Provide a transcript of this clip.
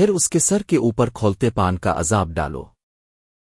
پھر اس کے سر کے اوپر کھولتے پان کا عذاب ڈالو۔